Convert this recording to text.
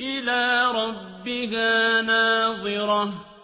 إِلَىٰ رَبِّهَا نَاظِرَةٌ.